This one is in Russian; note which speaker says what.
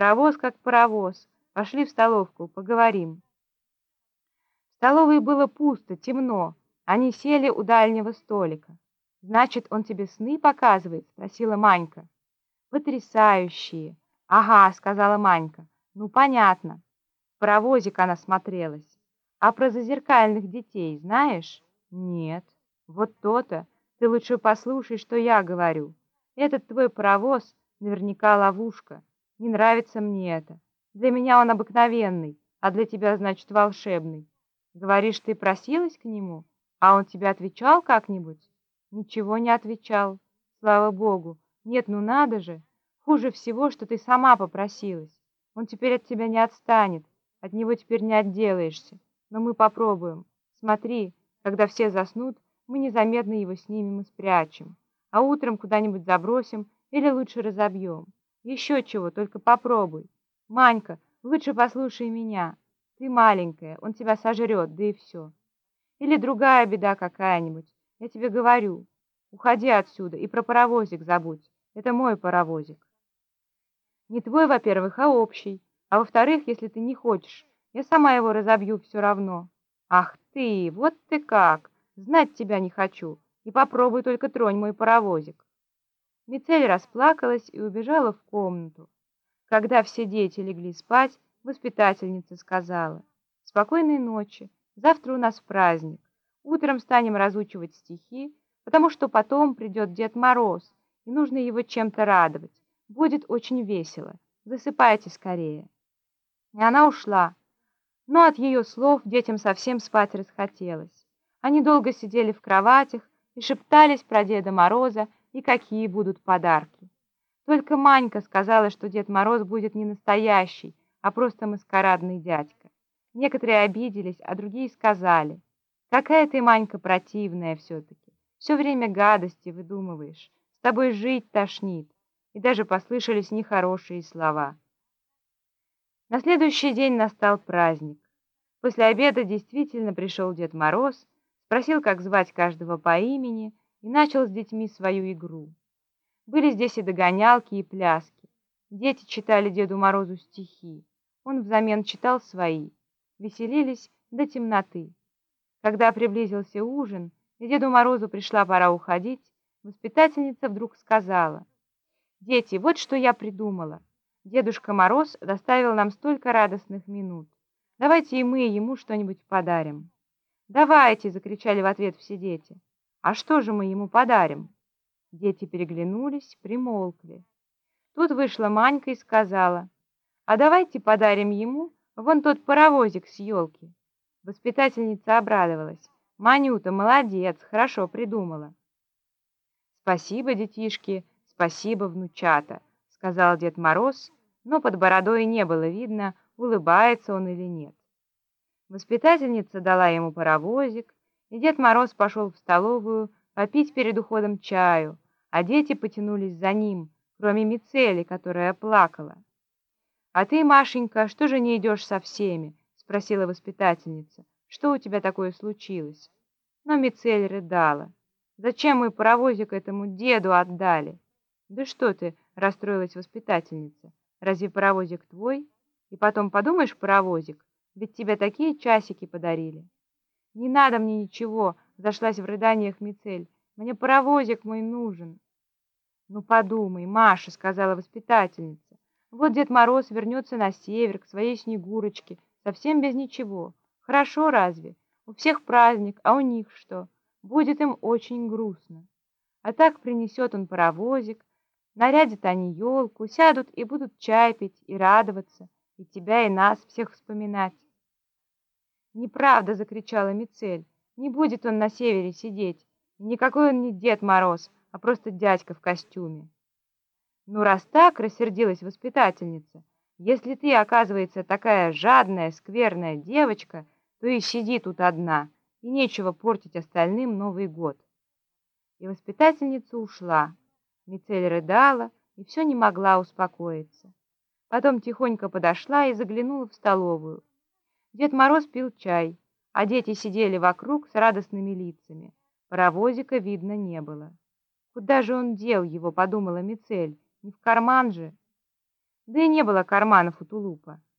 Speaker 1: Паровоз как паровоз. Пошли в столовку, поговорим. В столовой было пусто, темно. Они сели у дальнего столика. «Значит, он тебе сны показывает?» — спросила Манька. «Потрясающие!» «Ага», — сказала Манька. «Ну, понятно». В паровозик она смотрелась. «А про зазеркальных детей знаешь?» «Нет». «Вот то-то. Ты лучше послушай, что я говорю. Этот твой паровоз наверняка ловушка. Не нравится мне это. Для меня он обыкновенный, а для тебя, значит, волшебный. Говоришь, ты просилась к нему, а он тебе отвечал как-нибудь?» Ничего не отвечал. Слава богу. Нет, ну надо же. Хуже всего, что ты сама попросилась. Он теперь от тебя не отстанет. От него теперь не отделаешься. Но мы попробуем. Смотри, когда все заснут, мы незаметно его снимем и спрячем. А утром куда-нибудь забросим или лучше разобьем. Еще чего, только попробуй. Манька, лучше послушай меня. Ты маленькая, он тебя сожрет, да и все. Или другая беда какая-нибудь. Я тебе говорю, уходи отсюда и про паровозик забудь. Это мой паровозик. Не твой, во-первых, а общий. А во-вторых, если ты не хочешь, я сама его разобью все равно. Ах ты, вот ты как! Знать тебя не хочу. И попробуй только тронь мой паровозик. Мицель расплакалась и убежала в комнату. Когда все дети легли спать, воспитательница сказала, «Спокойной ночи, завтра у нас праздник». Утром станем разучивать стихи, потому что потом придет Дед Мороз, и нужно его чем-то радовать. Будет очень весело. Засыпайте скорее. И она ушла. Но от ее слов детям совсем спать расхотелось. Они долго сидели в кроватях и шептались про Деда Мороза и какие будут подарки. Только Манька сказала, что Дед Мороз будет не настоящий, а просто маскарадный дядька. Некоторые обиделись, а другие сказали — Какая ты, Манька, противная все-таки. Все время гадости выдумываешь. С тобой жить тошнит. И даже послышались нехорошие слова. На следующий день настал праздник. После обеда действительно пришел Дед Мороз, спросил, как звать каждого по имени, и начал с детьми свою игру. Были здесь и догонялки, и пляски. Дети читали Деду Морозу стихи. Он взамен читал свои. Веселились до темноты. Когда приблизился ужин, и Деду Морозу пришла пора уходить, воспитательница вдруг сказала, «Дети, вот что я придумала. Дедушка Мороз доставил нам столько радостных минут. Давайте и мы ему что-нибудь подарим». «Давайте!» — закричали в ответ все дети. «А что же мы ему подарим?» Дети переглянулись, примолкли. Тут вышла Манька и сказала, «А давайте подарим ему вон тот паровозик с елки». Воспитательница обрадовалась. «Манюта, молодец, хорошо придумала». «Спасибо, детишки, спасибо, внучата», — сказал Дед Мороз, но под бородой не было видно, улыбается он или нет. Воспитательница дала ему паровозик, и Дед Мороз пошел в столовую попить перед уходом чаю, а дети потянулись за ним, кроме Мицели, которая плакала. «А ты, Машенька, что же не идешь со всеми?» спросила воспитательница. «Что у тебя такое случилось?» Но Мицель рыдала. «Зачем мы паровозик этому деду отдали?» «Да что ты!» — расстроилась воспитательница. «Разве паровозик твой? И потом подумаешь, паровозик, ведь тебе такие часики подарили». «Не надо мне ничего!» — зашлась в рыданиях Мицель. «Мне паровозик мой нужен». «Ну подумай, Маша!» — сказала воспитательница. «Вот Дед Мороз вернется на север к своей Снегурочке» Совсем без ничего. Хорошо разве? У всех праздник, а у них что? Будет им очень грустно. А так принесет он паровозик, нарядят они елку, сядут и будут чай пить и радоваться, и тебя, и нас всех вспоминать. «Неправда!» — закричала Мицель. «Не будет он на севере сидеть. И никакой он не Дед Мороз, а просто дядька в костюме». «Ну, раз так!» — рассердилась воспитательница. Если ты, оказывается, такая жадная, скверная девочка, то и сиди тут одна, и нечего портить остальным Новый год. И воспитательница ушла. Мицель рыдала и все не могла успокоиться. Потом тихонько подошла и заглянула в столовую. Дед Мороз пил чай, а дети сидели вокруг с радостными лицами. Паровозика видно не было. «Куда же он дел его?» — подумала Мицель. «Не в карман же?» Да и не было карманов у тулупа.